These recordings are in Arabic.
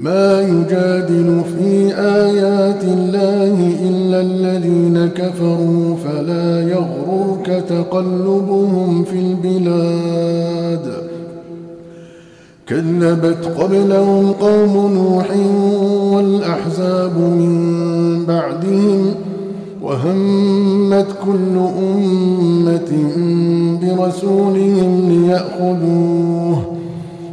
ما يجادل في آيات الله إلا الذين كفروا فلا يغررك تقلبهم في البلاد. كذبت قبلهم قوم نوح والأحزاب من بعدهم وهمت كل أمة برسولهم ليأخذوه.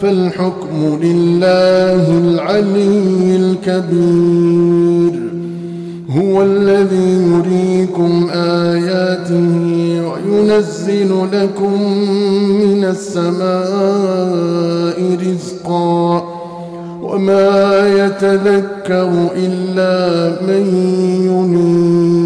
فالحكم لله العلي الكبير. هو الذي يريكم آياته وينزل لكم من السماء رزقا. وما يتذكر إلا من ينيب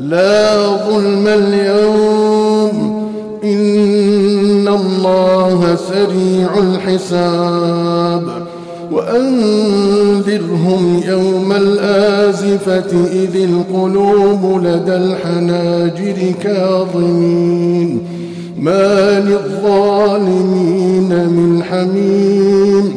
لا ظلم اليوم. إن الله سريع الحساب. وأنذرهم يوم الآزفة إذ القلوب لدى الحناجر كاظمين. ما للظالمين من حميم.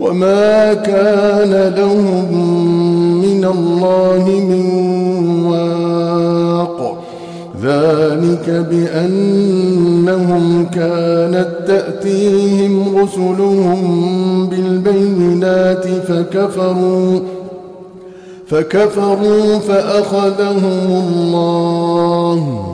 وما كان لهم من الله من واق ذلك بأنهم كانت تأتيهم رسلهم بالبينات فكفروا فكفروا فأخذهم الله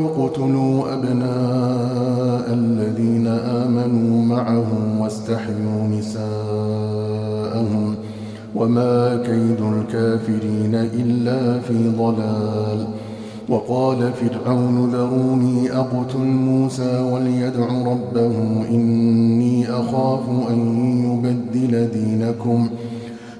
قالوا اقتلوا أبناء الذين آمنوا معه واستحيوا نساءهم وما كيد الكافرين إلا في ضلال. وقال فرعون ذروني أقتل موسى وليدع ربه إني أخاف أن يبدل دينكم.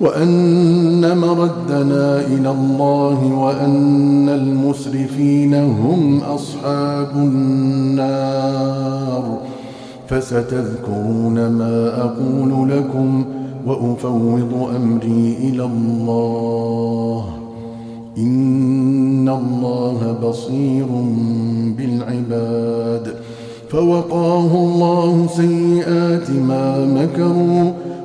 وأن مردنا إلى الله وأن المسرفين هم أصحاب النار. فستذكرون ما أقول لكم وأفوض أمري إلى الله. إن الله بصير بالعباد. فوقاه الله سيئات ما مكروا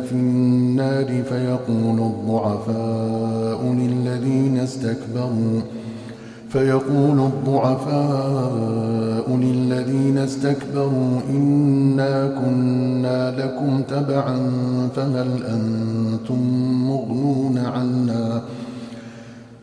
في النار فيقول الضعفاء للذين استكبروا فيقول الضعفاء للذين استكبروا إنا كنا لكم تبعا فهل أنتم مغنون عنا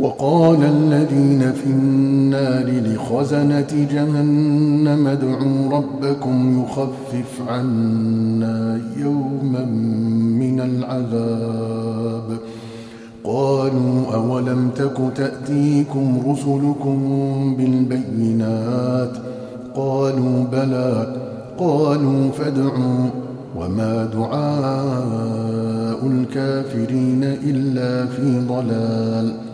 وقال الذين في النار لخزنة جهنم ادعوا ربكم يخفف عنا يوما من العذاب. قالوا أولم تك تأتيكم رسلكم بالبينات؟ قالوا بلى. قالوا فادعوا. وما دعاء الكافرين إلا في ضلال.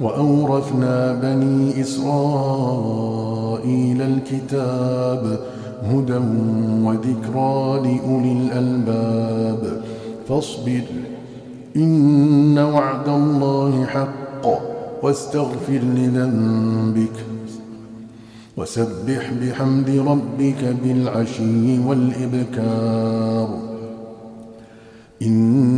وأورثنا بني إسرائيل الكتاب هدى وذكرى لأولي الألباب. فاصبر إن وعد الله حق واستغفر لذنبك وسبح بحمد ربك بالعشي والإبكار. إن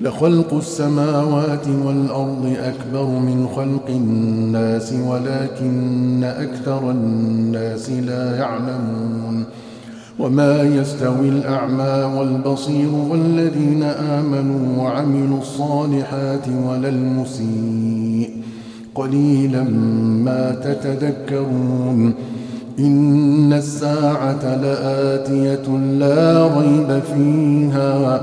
لخلق السماوات والأرض أكبر من خلق الناس ولكن أكثر الناس لا يعلمون. وما يستوي الأعمى والبصير والذين آمنوا وعملوا الصالحات ولا المسيء. قليلا ما تتذكرون. إن الساعة لآتية لا ريب فيها.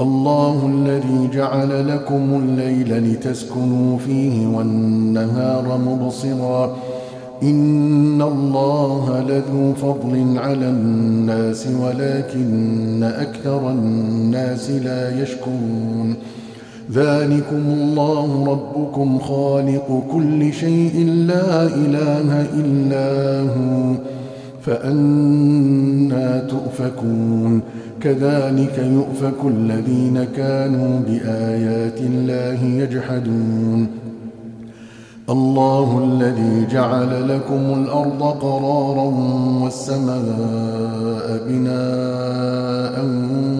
الله الذي جعل لكم الليل لتسكنوا فيه والنهار مبصرا. إن الله لذو فضل على الناس ولكن أكثر الناس لا يشكرون. ذلكم الله ربكم خالق كل شيء لا إله إلا هو فأنا تؤفكون. كذلك يؤفك الذين كانوا بآيات الله يجحدون. الله الذي جعل لكم الأرض قرارا والسماء بناء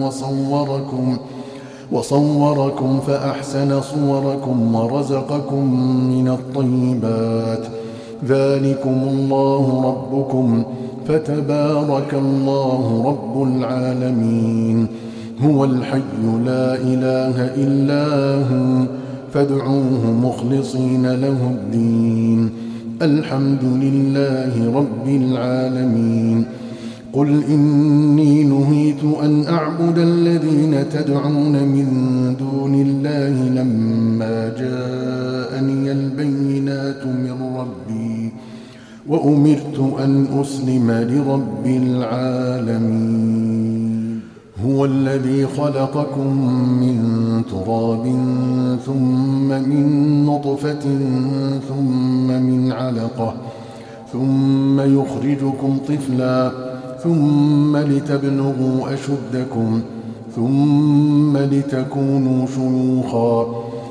وصوركم ۖ وصوركم فأحسن صوركم ورزقكم من الطيبات. ذلكم الله ربكم. فتبارك الله رب العالمين. هو الحي لا إله إلا هو فادعوه مخلصين له الدين. الحمد لله رب العالمين. قل إني نهيت أن أعبد الذين تدعون من دون الله لما جاءني البينات من وأمرت أن أسلم لرب العالمين. هو الذي خلقكم من تراب ثم من نطفة ثم من علقة ثم يخرجكم طفلاً ثم لتبلغوا أشدكم ثم لتكونوا شيوخا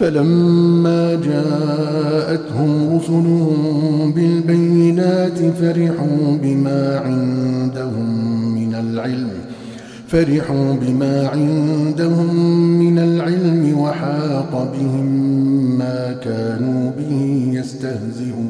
فلما جاءتهم رسلهم بالبينات فرحوا بما عندهم من العلم فرحوا بما عندهم من العلم وحاق بهم ما كانوا به يستهزئون.